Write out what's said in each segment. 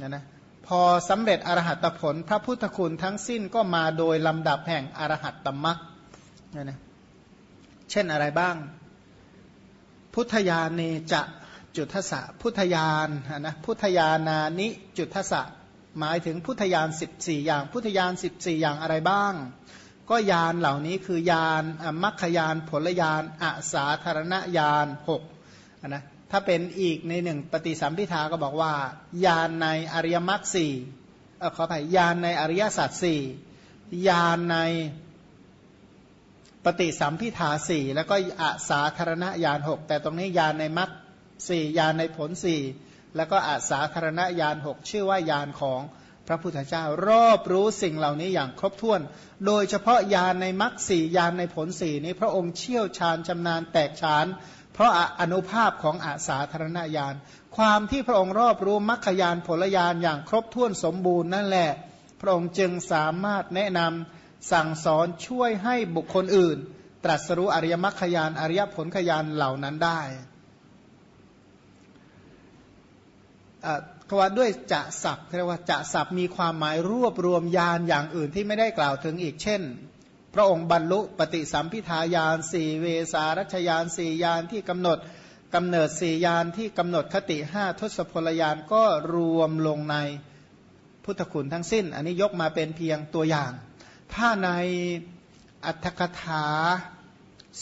นะนะพอสำเร็จอรหัตผล พระพุทธคุณทั้งสิ้นก็มาโดยลำดับแห่งอรหัตตมรักนะนะเช่นอะไรบ้าง พุทธญาเนจะจุทสะพุทธญาณนะพุทธญานานิจุทสะหมายถึงพุทธญาณ14 อย่าง พุทธญาณ14 อย่างอะไรบ้าง ก็ญาณเหล่านี้คือยานมัคคยานผลญาณอาสาธารณญาณ6นะ ถ้าเป็นอีกในหนึ่งปฏิสัมพิทาก็บอกว่า ญาณในอริยมรรคสี่ขออภัยญาณในอริยสัจสี่ญาณในปฏิสัมพิทาสี่แล้วก็อาสาธารณญาณหกแต่ตรงนี้ญาณในมรรคสี่ญาณในผลสี่แล้วก็อาสาธารณญาณหกชื่อว่าญาณของพระพุทธเจ้ารอบรู้สิ่งเหล่านี้อย่างครบถ้วน โดยเฉพาะญาณในมรรคสี่ญาณในผลสี่นี้พระองค์เชี่ยวชาญชำนาญแตกฉาน เพราะอนุภาพของอาสาธารณญาณ ความที่พระองค์รอบรู้มรรคยานผลยานอย่างครบถ้วนสมบูรณ์นั่นแหละ พระองค์จึงสามารถแนะนำสั่งสอนช่วยให้บุคคลอื่น ตรัสรู้อริยมรรคยานอริยผลขยานเหล่านั้นได้คำว่าด้วยจะศัพท์เรียกว่าจะศัพท์มีความหมายรวบรวมยานอย่างอื่นที่ไม่ได้กล่าวถึงอีกเช่น พระองค์บรรลุปฏิสัมพิทายานสี่เวสารัชยานสี่ยานที่กำหนดกำเนิดสี่ยานที่กำหนดคติห้าทศพลยานก็รวมลงในพุทธคุณทั้งสิ้น อันนี้ยกมาเป็นเพียงตัวอย่าง ถ้าในอัตถกถา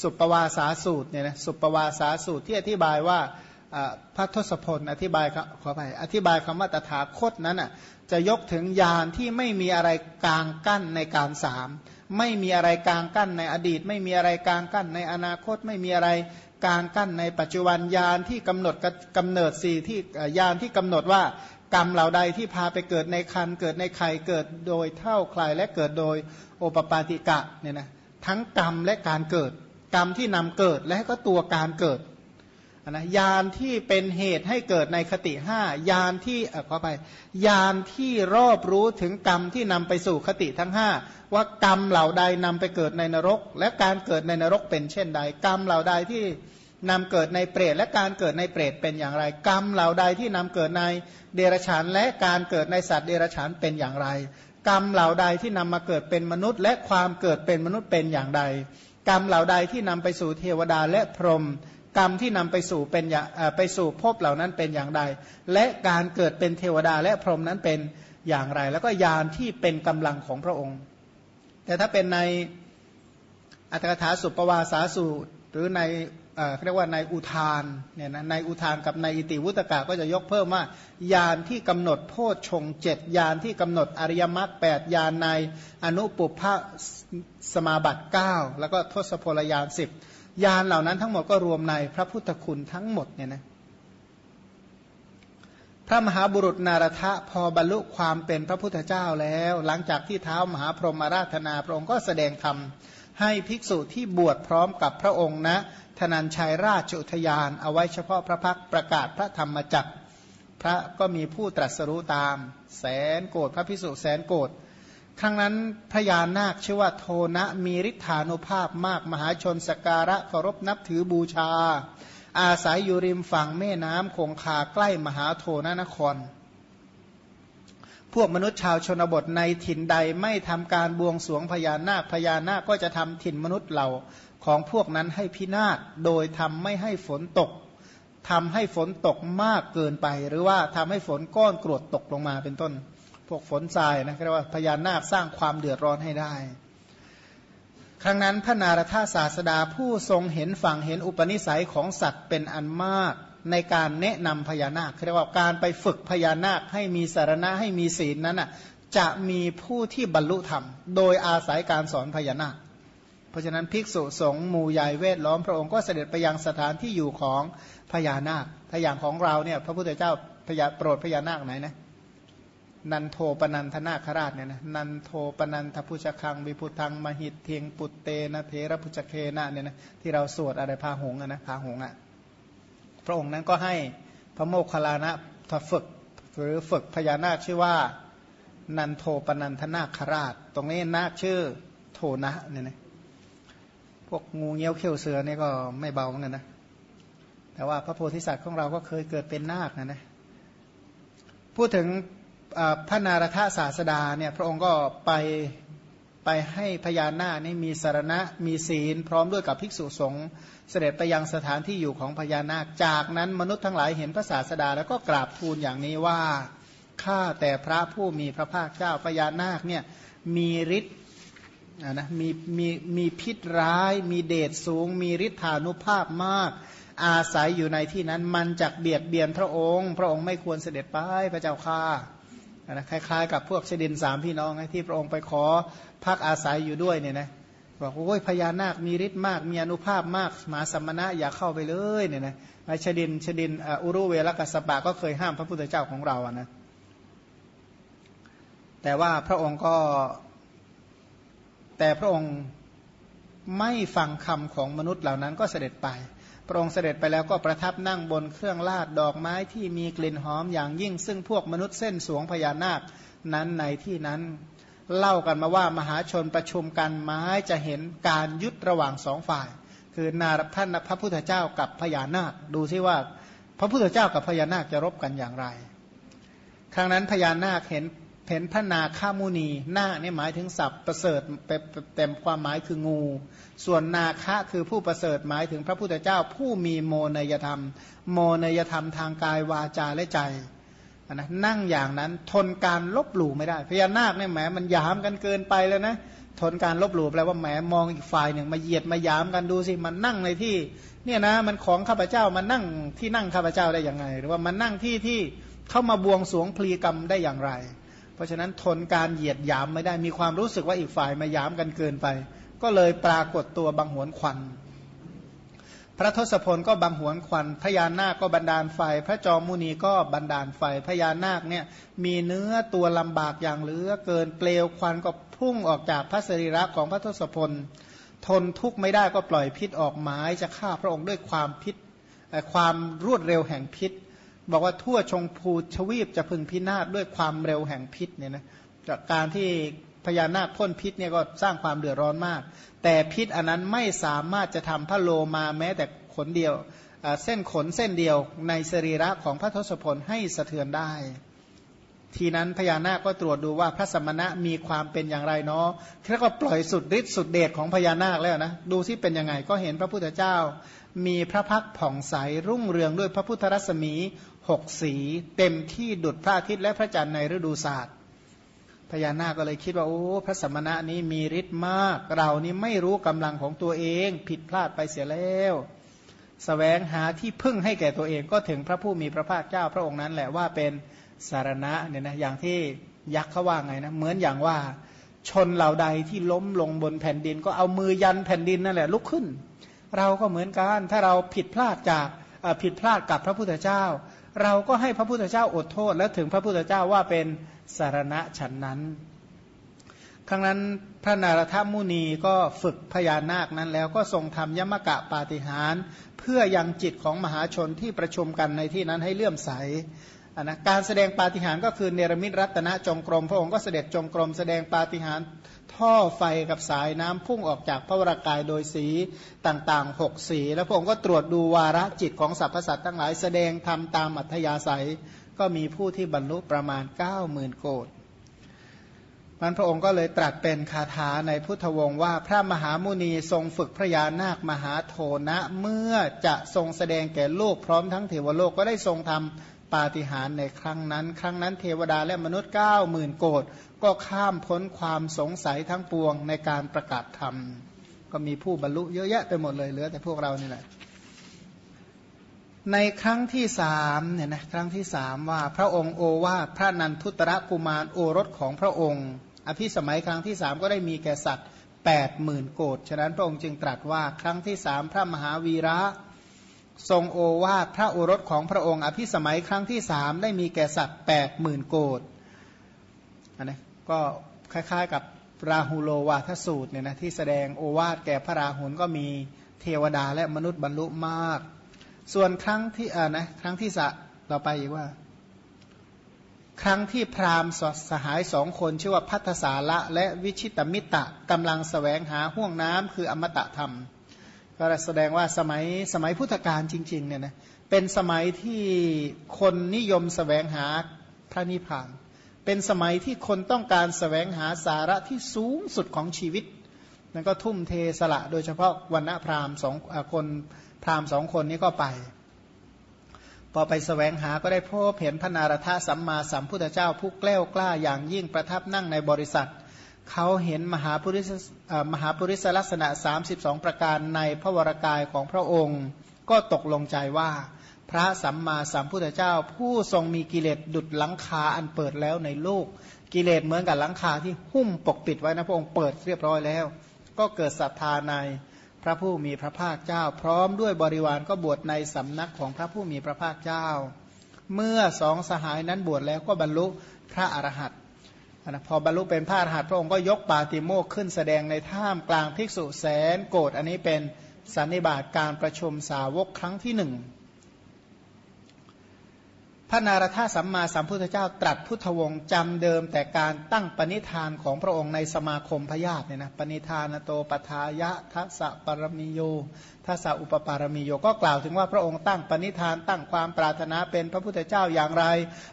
สุปวาสาสูตรเนี่ยนะสุปวาสาสูตรที่อธิบายว่า พระทศพลอธิบายขอไปอธิบายคำว่าตถาคตนั้นอะจะยกถึงยานที่ไม่มีอะไรกลางกั้นในการสามไม่มีอะไรกลางกั้นในอดีต ไม่มีอะไรกลางกั้นในอนาคต ไม่มีอะไรกลางกั้นในปัจจุบันยานที่กำหนดกำเนิดสี่ที่ยานที่กำหนดว่ากรรมเหล่าใดที่พาไปเกิดในคันเกิดในไข่เกิดโดยเท่าใครและเกิดโดยโอปปาติกะเนี่ยนะทั้งกรรมและการเกิด กรรมที่นำเกิดและก็ตัวการเกิด นะยานที่เป็นเหตุให้เกิดในคติห้ายานที่ขอไปยานที่รอบรู้ถึงกรรมที่นำไปสู่คติทั้งห้าว่ากรรมเหล่าใดนำไปเกิดในนรก และการเกิดในนรกเป็นเช่นใด กรรมเหล่าใดที่นำเกิดในเปรตและการเกิดในเปรตเป็นอย่างไร กรรมเหล่าใดที่นำเกิดในเดรัจฉานและการเกิดในสัตว์เดรัจฉานเป็นอย่างไร กรรมเหล่าใดที่นำมาเกิดเป็นมนุษย์ และความเกิดเป็นมนุษย์เป็นอย่างใด กรรมเหล่าใดที่นำไปสู่เทวดาและพรหม กรรมที่นำไปสู่เป็นไปสู่ภพเหล่านั้นเป็นอย่างไรและการเกิดเป็นเทวดาและพรหมนั้นเป็นอย่างไร แล้วก็ยานที่เป็นกำลังของพระองค์ แต่ถ้าเป็นในอัตถกถาสุปวาสาสูตร หรือในเรียกว่าในอุทานเนี่ยนะในอุทานกับในอิติวุตกะก็จะยกเพิ่มว่ายานที่กำหนดโพชฌงเจ็ดยานที่กำหนดอริยมรรคแปดยานในอนุปุพพสมาบัติ9แล้วก็ทศพลยานสิบ ยานเหล่านั้นทั้งหมดก็รวมในพระพุทธคุณทั้งหมดเนี่ยนะพระมหาบุรุษนารทะพอบรรลุความเป็นพระพุทธเจ้าแล้ว หลังจากที่เท้ามหาพรหมราธนาพระองค์ก็แสดงธรรมให้ภิกษุที่บวชพร้อมกับพระองค์นะธนัญชัยราชอุทยานเอาไว้เฉพาะพระพักประกาศพระธรรมจักรพระก็มีผู้ตรัสรู้ตาม แสนโกรธพระภิกษุแสนโกรธ ครั้งนั้นพญานาคชื่อว่าโทนะมีฤทธานุภาพมากมหาชนสการะเคารพนับถือบูชา อาศัยอยู่ริมฝั่งแม่น้ำคงคาใกล้มหาโทนะนคร พวกมนุษย์ชาวชนบทในถิ่นใดไม่ทำการบวงสรวงพญานาคพญานาคก็จะทำถิ่นมนุษย์เหล่าของพวกนั้นให้พินาศโดยทำไม่ให้ฝนตกทำให้ฝนตกมากเกินไป หรือว่าทำให้ฝนก้อนกรวดตกลงมาเป็นต้น วกฝนทรายนะเรียกว่าพญานาคสร้างความเดือดร้อนให้ได้ ครั้งนั้นพระนารถาศาสดาผู้ทรงเห็นฝั่งเห็นอุปนิสัยของสัตว์เป็นอันมากในการแนะนำพญานาคเรียกว่าการไปฝึกพญานาคให้มีสารณะให้มีศีลนั้นอะจะมีผู้ที่บรรลุธรรม โดยอาศัยการสอนพญานาค เพราะฉะนั้นภิกษุสงฆ์หมู่ใหญ่เวทล้อมพระองค์ก็เสด็จไปยังสถานที่อยู่ของพญานาคถ้าอย่างของเราเนี่ยพระพุทธเจ้าพญาโปรดพญานาคไหนนะ นันโทปนันทนาคราชเนี่ยนะนันโทปนันทพุชคังวิพุทังมหิตเทียงปุตเตนะเทระพุชเคนะเนี่ยนะที่เราสวดอะไรพาหงอะนะพาหงอะพระองค์นั้นก็ให้พระโมคคัลลานะฝึก หรือฝึกพญานาคชื่อว่านันโทปนันทนาคราช ตรงนี้นาคชื่อโทนะเนี่ยนะพวกงูเงี้ยวเขี้ยวเสือนี่ก็ไม่เบาเหมือนกันนะแต่ว่าพระโพธิสัตว์ของเราก็เคยเกิดเป็นนาคนะนะพูดถึง พระนารถศาสดาเนี่ยพระองค์ก็ไปไปให้พญานาคนี่มีสารณะมีศีล พร้อมด้วยกับภิกษุสงฆ์เสด็จไปยังสถานที่อยู่ของพญานาค จากนั้นมนุษย์ทั้งหลายเห็นพระศาสดาแล้วก็กราบทูลอย่างนี้ว่าข้าแต่พระผู้มีพระภาคเจ้าพญานาคเนี่ยมีฤทธิ์นะมีมีมีพิษร้าย มีเดชสูง มีฤทธานุภาพมาก อาศัยอยู่ในที่นั้นมันจักเบียดเบียนพระองค์ พระองค์ไม่ควรเสด็จไปพระเจ้าข้า นะคล้ายๆกับพวกเชดินสามพี่น้องที่พระองค์ไปขอพักอาศัยอยู่ด้วยเนี่ยนะบอกโอ้ยพญานาคมีฤทธิ์มาก มีอนุภาพมากหมาสมณะอย่าเข้าไปเลยเนี่ยนะไอชดินชดินอุรุเวลกัสปะก็เคยห้ามพระพุทธเจ้าของเราอะนะแต่ว่าพระองค์ก็ แต่พระองค์ไม่ฟังคำของมนุษย์เหล่านั้นก็เสด็จไป พระองค์เสด็จไปแล้วก็ประทับนั่งบนเครื่องลาดดอกไม้ที่มีกลิ่นหอมอย่างยิ่ง ซึ่งพวกมนุษย์เส้นสวงพญานาคนั้นในที่นั้น เล่ากันมาว่ามหาชนประชุมกันไม้จะเห็นการยุดระหว่างสองฝ่าย คือนาท่านพระพุทธเจ้ากับพญานาค ดูซิว่า พระพุทธเจ้ากับพญานาคจะรบกันอย่างไร ครั้งนั้นพญานาคเห็น เห็นพระนาคามุนีนาคนี่ยหมายถึงศัพท์ประเสริฐเต็มความหมายคืองู ส่วนนาคะคือผู้ประเสริฐหมายถึงพระพุทธเจ้าผู้มีโมนยธรรม โมนยธรรมทางกายวาจาและใจนะนั่งอย่างนั้นทนการลบหลู่ไม่ได้ พญานาคเนี่ยแหมมันยามกันเกินไปแล้วนะทนการลบหลู่แปลว่าแหมมองอีกฝ่ายหนึ่งมาเหยียดมายามกันดูสิมันนั่งในที่ เนี่ยนะมันของข้าพเจ้ามันนั่งที่นั่งข้าพเจ้าได้อย่างไง หรือว่ามันนั่งที่ที่เข้ามาบวงสวงพลีกรรมได้อย่างไร ราะฉะนั้นทนการเหยียดยามไม่ได้มีความรู้สึกว่าอีกฝ่ายมายามกันเกินไป ก็เลยปรากฏตัวบังหวนควัน พระทศพลก็บังหวนควันพญานาคก็บันดาลไฟ พระจอมมุนีก็บันดาลไฟพญานาคเนี่ยมีเนื้อตัวลำบากอย่างเหลือเกินเปลวควันก็พุ่งออกจากพระสรีระของพระทศพล ทนทุกข์ไม่ได้ก็ปล่อยพิษออกหมายจะฆ่าพระองค์ด้วยความพิษความรวดเร็วแห่งพิษ บอกว่าทั่วชงภูชวีปจะพึงพินาศด้วยความเร็วแห่งพิษเนี่ยนะจากการที่พญานาคพ่นพิษเนี่ยก็สร้างความเดือดร้อนมาก แต่พิษอันนั้นไม่สามารถจะทำพระโลมาแม้แต่ขนเดียวเส้นขนเส้นเดียวในสรีระของพระทศพลให้สะเทือนได้ ทีนั้นพญานาคก็ตรวจดูว่าพระสมณะมีความเป็นอย่างไรเนาะแล้วก็ปล่อยสุดฤทธิ์สุดเดชของพญานาคแล้วนะ ดูที่เป็นยังไงก็เห็นพระพุทธเจ้า มีพระพักผ่องใสรุ่งเรืองด้วยพระพุทธรัศมี หกสีเต็มที่ดุดพระอาทิตย์และพระจันทร์ในฤดูศาสตร์พญานาคก็เลยคิดว่าโอ้พระสมณะนี้มีฤทธิ์มาก เรานี่ไม่รู้กำลังของตัวเอง ผิดพลาดไปเสียแล้วสแสวงหาที่พึ่งให้แก่ตัวเองก็ถึงพระผู้มีพระภาคเจ้าพระองค์นั้นแหละว่าเป็นสารณะเนี่ยนะอย่างที่ยักษ์เขาว่าไงนะเหมือนอย่างว่า ชนเหล่าใดที่ล้มลงบนแผ่นดิน ก็เอามือยันแผ่นดินนั่นแหละลุกขึ้น เราก็เหมือนกันถ้าเราผิดพลาดจากผิดพลาดกับพระพุทธเจ้า เราก็ให้พระพุทธเจ้าอดโทษ แล้วถึงพระพุทธเจ้าว่าเป็นสารณะฉันนั้น ครั้งนั้นพระนารถมุนีก็ฝึกพญานาคนั้นแล้วก็ทรงทำยมกะปาฏิหารเพื่อยังจิตของมหาชนที่ประชุมกันในที่นั้นให้เลื่อมใสนะการแสดงปาฏิหารก็คือเนรมิตรัตนจงกรม พระองค์ก็เสด็จจงกรมแสดงปาฏิหาร ท่อไฟกับสายน้ำพุ่งออกจากพระวรากายโดยสีต่างๆหกสี แล้วพระองค์ก็ตรวจดูวาระจิตของสรรพสัตว์ทั้งหลายแสดงทำตามอัธยาศัย ก็มีผู้ที่บรรลุประมาณ 9 0,000โกดมันพระองค์ก็เลยตรัสเป็นคาถาในพุทธวงศ์ว่าพระมหามุนีทรงฝึกพระยานาคมหาโทนะ เมื่อจะทรงแสดงแก่โลกพร้อมทั้งเทวโลกก็ได้ทรงทำ ปาฏิหาริย์ในครั้งนั้น ครั้งนั้นเทวดาและมนุษย์ 9 0,000โกดก็ข้ามพ้นความสงสัยทั้งปวงในการประกาศธรรม ก็มีผู้บรรลุเยอะแยะไปหมดเลยเหลือแต่พวกเรานี่แหละในครั้งที่สามเนี่ยนะครั้งที่สามว่าพระองค์โอวาพระนันทุตระกุมารโอรสของพระองค์ อภิสมัยครั้งที่สามก็ได้มีแก่สัตว์แปดหมื่นโกดฉะนั้นพระองค์จึงตรัสว่าครั้งที่สามพระมหาวีระ ทรงโอวาทพระโอรสของพระองค์ อภิสมัยครั้งที่สามได้มีแก่สัตว์แปดหมื่นโกดอันนี้ก็คล้ายๆกับราหูโลวาทสูตรเนี่ยนะที่แสดงโอวาทแก่พระราหุลก็มีเทวดาและมนุษย์บรรลุมาก ส่วนครั้งที่อ่านะครั้งที่สะเราไปอีกว่า ครั้งที่พราหมณ์สหายสองคนชื่อว่าพัทสาละและวิชิตมิตะกำลังสแสวงหาห่วงน้ำคืออมตะธรรม ก็แสดงว่าสมัยสมัยพุทธกาลจริงๆเนี่ยนะเป็นสมัยที่คนนิยมสแสวงหาพระนิพพาน เป็นสมัยที่คนต้องการสแสวงหาสาระที่สูงสุดของชีวิตนั่นก็ทุ่มเทสละโดยเฉพาะวันณพราหมณ์สองคนพราหมณ์สองคนนี้ก็ไป พอไปสแสวงหาก็ได้พบเห็นพระนารถสัมมาสัมพุทธเจ้าผู้แกล้วกล้าอย่างยิ่งประทับนั่งในบริษัท เขาเห็นมหาปุริสมหาปุริสลักษณะ 32 ประการในพระวรากายของพระองค์ ก็ตกลงใจว่า พระสัมมาสัมพุทธเจ้า ผู้ทรงมีกิเลสดุดหลังคาอันเปิดแล้วในโลก กิเลสเหมือนกับหลังคาที่หุ้มปกปิดไว้นะพระองค์เปิดเรียบร้อยแล้ว ก็เกิดศรัทธาในพระผู้มีพระภาคเจ้า พร้อมด้วยบริวารก็บวชในสำนักของพระผู้มีพระภาคเจ้า เมื่อสองสหายนั้นบวชแล้วก็บรรลุพระอรหันต นะพอบรรลุเป็นพระอรหันต์พระองค์ก็ยกปาติโมกขึ้นแสดงในท่ามกลางภิกษุแสนโกรธอันนี้เป็นสันนิบาตการประชุมสาวกครั้งที่หนึ่ง พระนารถาสัมมาสัมพุทธเจ้าตรัสพุทธวงศ์จำเดิมแต่การตั้งปณิธานของพระองค์ในสมาคมพญาติเนี่ยนะปณิธานโตปทายะทัศปรมิโยทัศอุปปารมิโยก็กล่าวถึงว่าพระองค์ตั้งปณิธานตั้งความปรารถนาเป็นพระพุทธเจ้าอย่างไร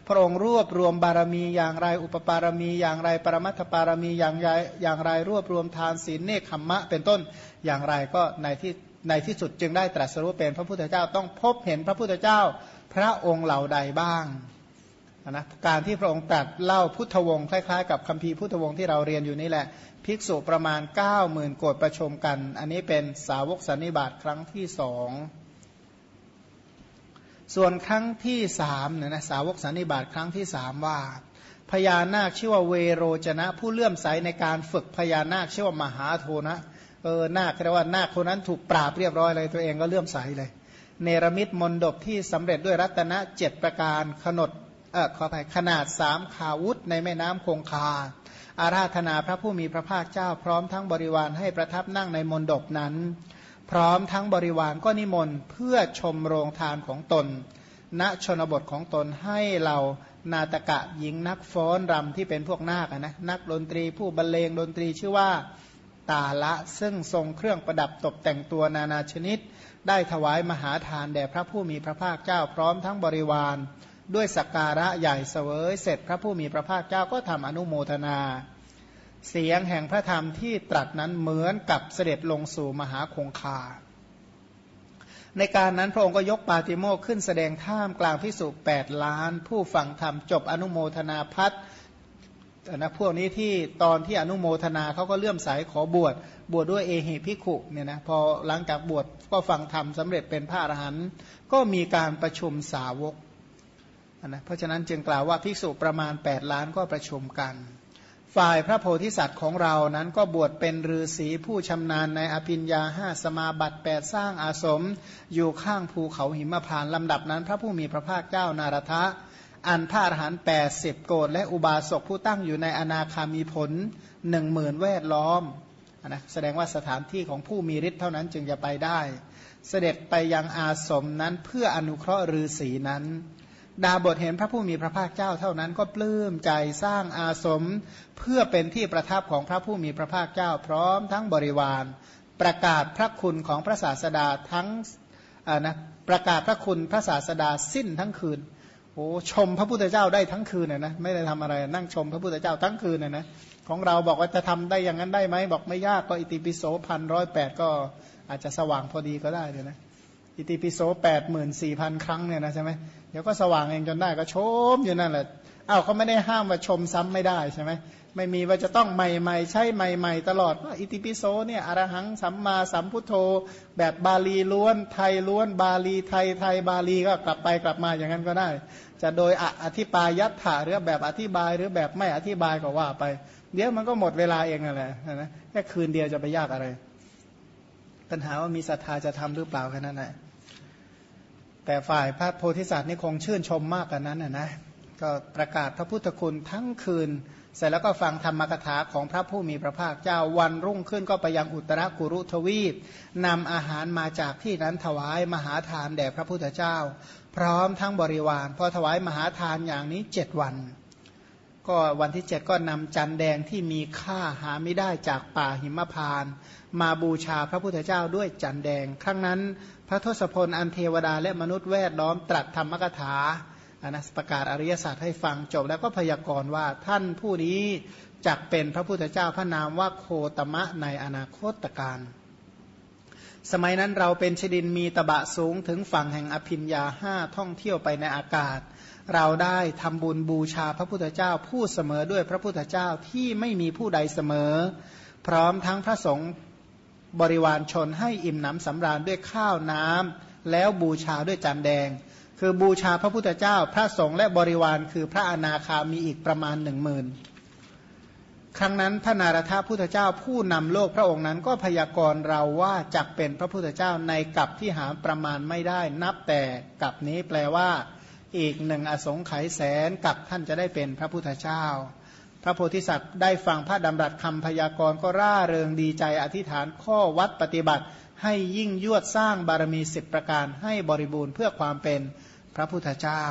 พระองค์รวบรวมบารมีอย่างไร อุปปารมีอย่างไร ปรมัตถปารมีอย่างไรอย่างไรรวบรวมทานศีลเนคขมมะเป็นต้นอย่างไรก็ในที่ ในที่สุดจึงได้ตรัสรู้เป็นพระพุทธเจ้าต้องพบเห็นพระพุทธเจ้าพระองค์เหล่าใดบ้างนะการที่พระองค์ตรัสเล่าพุทธวงศ์คล้ายๆ กับคัมภีร์พุทธวงศ์ที่เราเรียนอยู่นี่แหละ ภิกษุประมาณ 9 0,000โกดประชมกัน อันนี้เป็นสาวกสันนิบาตครั้งที่สองส่วนครั้งที่สามเนี่ยนะสาวกสันนิบาตครั้งที่สามว่าพญานาคชื่อว่าเวโรจนะ ผู้เลื่อมใสในการฝึกพญานาคชื่อว่ามหาโทนะ เออนาคเรียกว่านาคคนนั้นถูกปราบเรียบร้อยเลยตัวเองก็เลื่อมใสเลย เนรมิตมนดบที่สำเร็จด้วยรัตนะเจ็ดประการขนดเออขออภัยขนาดสามขาวุธในแม่น้ำคงคา อาราธนาพระผู้มีพระภาคเจ้า พร้อมทั้งบริวารให้ประทับนั่งในมนดบนั้น พร้อมทั้งบริวารก็นิมนต์เพื่อชมโรงทานของตน ณชนบทของตนให้เรานาตกะหญิงนักฟ้อนรำที่เป็นพวกนาคนะนักดนตรีผู้บรรเลงดนตรีชื่อว่า ตาละ ซึ่งทรงเครื่องประดับตกแต่งตัวนานาชนิด ได้ถวายมหาทานแด่พระผู้มีพระภาคเจ้าพร้อมทั้งบริวาร ด้วยสักการะใหญ่เสวยเสร็จพระผู้มีพระภาคเจ้าก็ทำอนุโมทนา เสียงแห่งพระธรรมที่ตรัสนั้นเหมือนกับเสด็จลงสู่มหาคงคา ในการนั้นพระองค์ก็ยกปาติโมกขึ้นแสดงท่ามกลางพิสุแปดล้าน ผู้ฟังธรรมจบอนุโมทนาพัฒ นะพวกนี้ที่ตอนที่อนุโมทนาเขาก็เลื่อมใสขอบวชบวชดด้วยเอหิพิขุเนี่ยนะพอหลังจากบวชก็ฟังธรรมสำเร็จเป็นพระอรหันต์ก็มีการประชุมสาวกนะเพราะฉะนั้นจึงกล่าวว่าภิกษุประมาณ 8 ล้านก็ประชุมกัน ฝ่ายพระโพธิสัตว์ของเรานั้นก็บวชเป็นฤาษีผู้ชำนาญในอภิญญาห้าสมาบัติแปดสร้างอาสม อยู่ข้างภูเขาหิมพานลำดับนั้น พระผู้มีพระภาคเจ้านารทะ อันพระอรหันต์แปดสิบโกดและอุบาสกผู้ตั้งอยู่ในอนาคามีผลหนึ่งหมื่นแวดล้อมนะแสดงว่าสถานที่ของผู้มีฤทธิ์เท่านั้นจึงจะไปได้ เสด็จไปยังอาสมนั้นเพื่ออนุเคราะห์ฤาษีนั้น ดาบทเห็นพระผู้มีพระภาคเจ้าเท่านั้นก็ปลื้มใจสร้างอาสมเพื่อเป็นที่ประทับของพระผู้มีพระภาคเจ้า พร้อมทั้งบริวาร ประกาศพระคุณของพระศาสดาทั้งนะประกาศพระคุณพระศาสดาสิ้นทั้งคืน โอ้ชมพระพุทธเจ้าได้ทั้งคืนน่ยนะไม่ได้ทำอะไรนั่งชมพระพุทธเจ้าทั้งคืนน่ยนะของเราบอกว่าจะทำได้อย่างนั้นได้ไหมบอกไม่ยากก็อิติปิโสพันร้อยแปดก็อาจจะสว่างพอดีก็ได้เลยนะอิติปิโสแปดหมื่นสี่พันครั้งเนี่ยนะใช่ไหมเดี๋ยวก็สว่างเองจนได้ก็ชมอยู่นั่นแหละอ้าวเขาไม่ได้ห้ามว่าชมซ้ำไม่ได้ใช่ไหม ไม่มีว่าจะต้องใหม่ๆ ใช่ใหม่ ๆ ตลอดว่าอิติปิโสเนี่ยอรหังสัมมาสัมพุทโธ แบบบาลีล้วนไทยล้วนบาลีไทยไทยบาลีก็กลับไปกลับมาอย่างนั้นก็ได้ จะโดยอธิบายยัตถะหรือแบบอธิบายหรือแบบไม่อธิบายก็ว่าไป เดี๋ยวมันก็หมดเวลาเองนั่นแหละนะแค่คืนเดียวจะไปยากอะไร ปัญหาว่ามีศรัทธาจะทำหรือเปล่าแค่นั้นแหละแต่ฝ่ายพระโพธิสัตว์นี่คงชื่นชมมากกว่านั้นนะนะก็ประกาศพระพุทธคุณทั้งคืน เสร็จแล้วก็ฟังธรรมกถาของพระผู้มีพระภาคเจ้าวันรุ่งขึ้นก็ไปยังอุตรกุรุทวีปนำอาหารมาจากที่นั้นถวายมหาทานแด่พระพุทธเจ้า พร้อมทั้งบริวารพอถวายมหาทานอย่างนี้เจ็ดวัน ก็วันที่เจ็ดก็นำจันแดงที่มีค่าหาไม่ได้จากป่าหิมพานมาบูชาพระพุทธเจ้าด้วยจันแดง ครั้งนั้น พระทศพลอันเทวดาและมนุษย์แวดล้อมตรัสธรรมกถา นัสประกาศอริยสัจให้ฟังจบแล้วก็พยากรณ์ว่าท่านผู้นี้จักเป็นพระพุทธเจ้าพระนามว่าโคตมะในอนาคตการสมัยนั้นเราเป็นชดินมีตะบะสูงถึงฝั่งแห่งอภิญญาห้าท่องเที่ยวไปในอากาศ เราได้ทำบุญบูชาพระพุทธเจ้าผู้เสมอด้วยพระพุทธเจ้าที่ไม่มีผู้ใดเสมอ พร้อมทั้งพระสงฆ์บริวารชนให้อิ่มหนำสำราญด้วยข้าวน้ำ แล้วบูชาด้วยจานแดง คือบูชาพระพุทธเจ้า พระสงฆ์และบริวารคือพระอนาคามีอีกประมาณหนึ่งหมื่นครั้งนั้นพระนารถาพุทธเจ้าผู้นำโลกพระองค์นั้นก็พยากรณ์เราว่าจักเป็นพระพุทธเจ้าในกับที่หาประมาณไม่ได้ นับแต่กับนี้แปลว่าอีกหนึ่งอสงไขยแสนกับท่านจะได้เป็นพระพุทธเจ้า พระโพธิสัตว์ได้ฟังพระดำรัสคำพยากรณ์ก็ร่าเริงดีใจอธิษฐานข้อวัดปฏิบัติ ให้ยิ่งยวดสร้างบารมีสิบประการให้บริบูรณ์เพื่อความเป็นพระพุทธเจ้า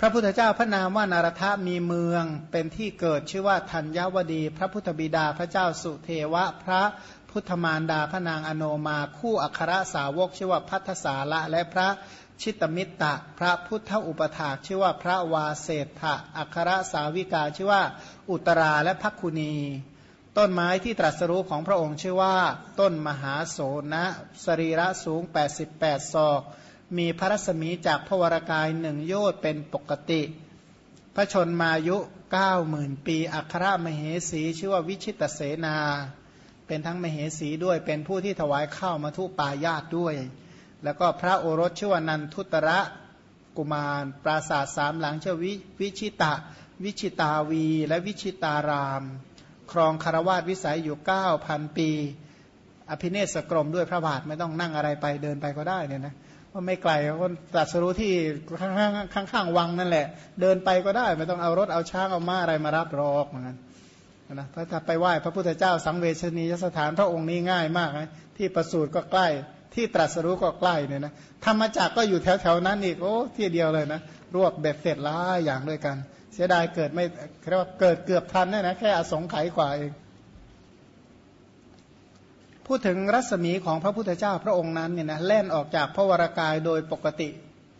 พระพุทธเจ้าพระนามว่านารทะมีเมืองเป็นที่เกิดชื่อว่าธัญวดี พระพุทธบิดาพระเจ้าสุเทวะพระพุทธมารดาพระนางอโนมา คู่อัครสาวกชื่อว่าพัทสาละและพระชิตมิตตะพระพุทธอุปถาชื่อว่าพระวาเศษฐะอัครสาวิกาชื่อว่าอุตราและพักคุณี ต้นไม้ที่ตรัสรู้ของพระองค์ชื่อว่า ต้นมหาโสนะสรีระสูง 88 ศอก มีพระรัศมีจากพระวรากายหนึ่งโยชน์เป็นปกติ พระชนมายุเก้าหมื่นปี อัครมเหสีชื่อว่าวิชิตเสนา เป็นทั้งมเหสีด้วยเป็นผู้ที่ถวายข้าวมาทุปายาตด้วย แล้วก็พระโอรสชื่อว่านันทุตระกุมาร ปราสาทสามหลังชื่อวิวิชิตะ วิชิตาวี และวิชิตาราม ครองคารวาสวิสัยอยู่เก้าพันปี อภิเนศกรมด้วยพระบาทไม่ต้องนั่งอะไรไปเดินไปก็ได้เนี่ยนะว่าไม่ไกลก็ตรัสรู้ที่ข้างข้างข้างวังนั่นแหละ เดินไปก็ได้ ไม่ต้องเอารถเอาช้างเอาม้าอะไรมารับรอกเหมือนกันนะถ้าไปไหว้พระพุทธเจ้าสังเวชนียสถานพระองค์นี้ง่ายมากนะที่ประสูติก็ใกล้ ที่ตรัสรู้ก็ใกล้เนี่ยนะธรรมจักก็อยู่แถวแถวนั้นอีกโอ้ที่เดียวเลยนะรวบเบ็ดเสร็จล้าอย่างด้วยกัน เสียดายเกิดไม่เรียกว่าเกิดเกือบทันเนี่ยนะแค่อสงไขยกว่าเอง พูดถึงรัศมีของพระพุทธเจ้าพระองค์นั้นเนี่ยนะแล่นออกจากพระวรากายโดยปกติ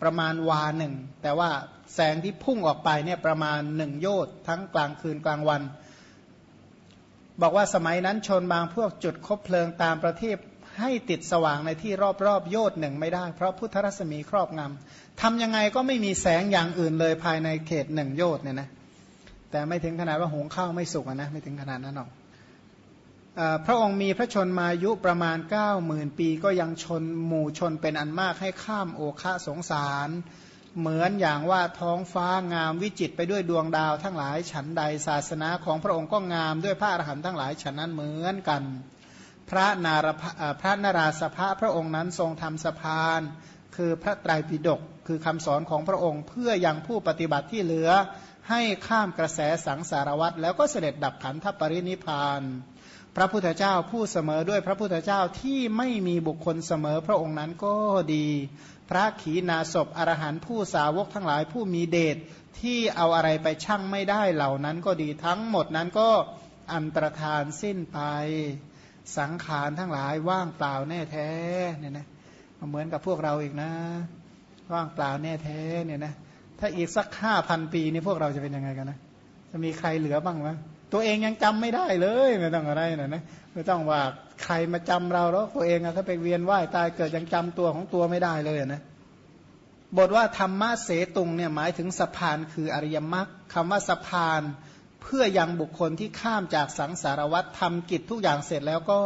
ประมาณวาหนึ่ง แต่ว่าแสงที่พุ่งออกไปเนี่ยประมาณหนึ่งโยชน์ทั้งกลางคืนกลางวัน บอกว่าสมัยนั้นชนบางพวกจุดคบเพลิงตามประทีป ให้ติดสว่างในที่รอบๆโยชน์หนึ่งไม่ได้ เพราะพุทธรัศมีครอบงำทำยังไงก็ไม่มีแสงอย่างอื่นเลยภายในเขตหนึ่งโยชน์เนี่ยนะแต่ไม่ถึงขนาดว่าหงข้าวไม่สุกนะไม่ถึงขนาดนั้นหรอกพระองค์มีพระชนมายุประมาณ9ก้าหมื่นปีก็ยังชนหมู่ชนเป็นอันมากให้ข้ามโอคะสงสาร เหมือนอย่างว่าท้องฟ้างามวิจิตไปด้วยดวงดาวทั้งหลายฉันใดศาสนาของพระองค์ก็งามด้วยพระอรหันต์ทั้งหลายฉันนั้นเหมือนกัน พระนารพระนาราสภะพระองค์นั้นทรงทำสะพาน คือพระไตรปิฎกคือคำสอนของพระองค์ เพื่อยังผู้ปฏิบัติที่เหลือ ให้ข้ามกระแสสังสารวัตรแล้วก็เสด็จดับขันธปรินิพาน พระพุทธเจ้าผู้เสมอด้วยพระพุทธเจ้าที่ไม่มีบุคคลเสมอพระองค์นั้นก็ดี พระขีณาสพอรหันผู้สาวกทั้งหลายผู้มีเดชที่เอาอะไรไปชั่งไม่ได้เหล่านั้นก็ดีทั้งหมดนั้นก็อันตรธานสิ้นไป สังขารทั้งหลายว่างเปล่าแน่แท้เนี่ยนะเหมือนกับพวกเราอีกนะ ว่างเปล่าแน่แท้เนี่ยนะถ้าอีกสักห้าพันปีนี่พวกเราจะเป็นยังไงกันนะจะมีใครเหลือบ้างไหมตัวเองยังจำไม่ได้เลยไม่ต้องอะไรนะนะไม่ต้องว่าใครมาจำเราแล้วตัวเองถ้าไปเวียนว่ายตายเกิดยังจำตัวของตัวไม่ได้เลยนะบทว่าธรรมะเสตุงเนี่ยหมายถึงสะพานคืออริยมรรคคำว่าสะพาน เพื่อยังบุคคลที่ข้ามจากสังสารวัฏทำกิจทุกอย่างเสร็จแล้วก็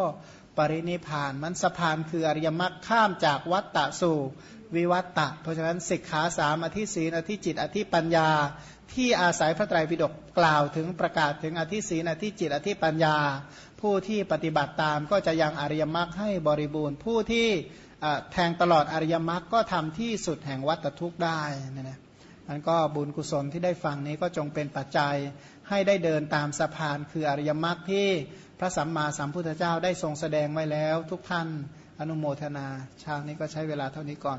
ปรินิพานมันสะพานคืออริยมรรคข้ามจากวัฏฏะสู่วิวัตตะ เพราะฉะนั้นสิกขาสามอธิศีนอธิจิต อธิปัญญา ที่อาศัยพระไตรปิฎกกล่าวถึงประกาศถึงอธิศีนอธิจิต อธิปัญญา ผู้ที่ปฏิบัติตามก็จะยังอริยมรรคให้บริบูรณ์ ผู้ที่แทงตลอดอริยมรรคก็ทำที่สุดแห่งวัตทุกข์ได้นะนะมันก็บุญกุศลที่ได้ฟังนี้ก็จงเป็นปัจจัย ให้ได้เดินตามสะพานคืออริยมรรคที่พระสัมมาสัมพุทธเจ้าได้ทรงแสดงไว้แล้ว ทุกท่านอนุโมทนาเช้านี้ก็ใช้เวลาเท่านี้ก่อน